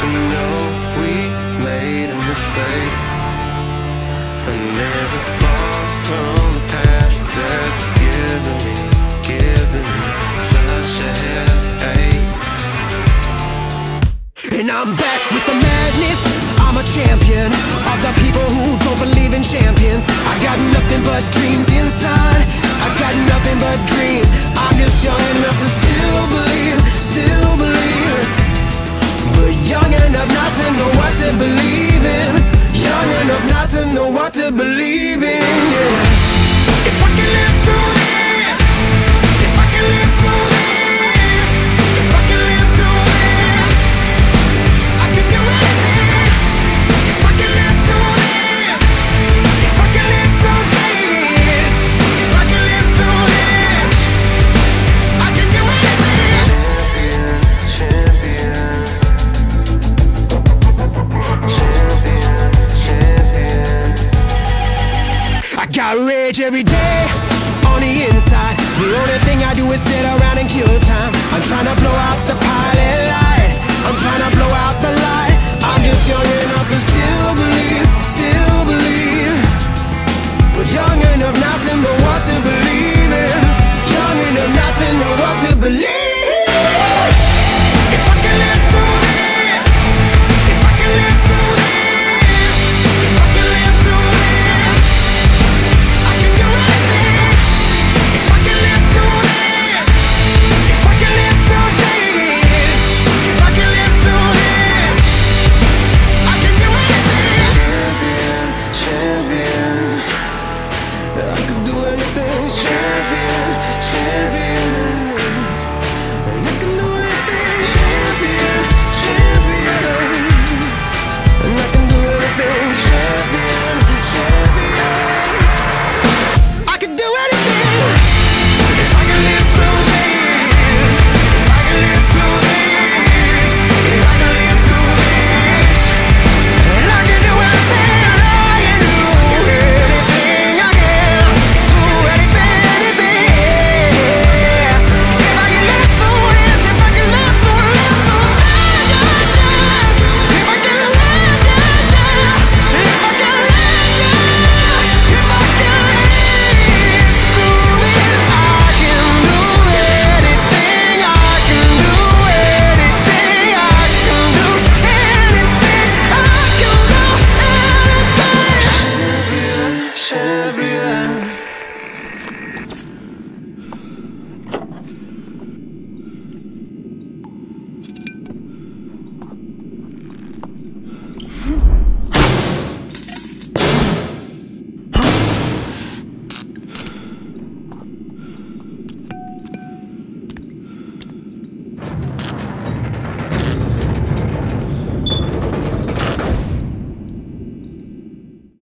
let know we made a mistake. And there's a far from the past that's giving me, giving me such a headache. And I'm back with the madness. I'm a champion of the people who don't believe in champions. I got nothing but dreams inside. I got nothing but dreams. I'm just young enough to still to believe in. Rage every day on the inside. The only thing I do is sit around and kill time. I'm trying to blow out the pilot light. I'm trying to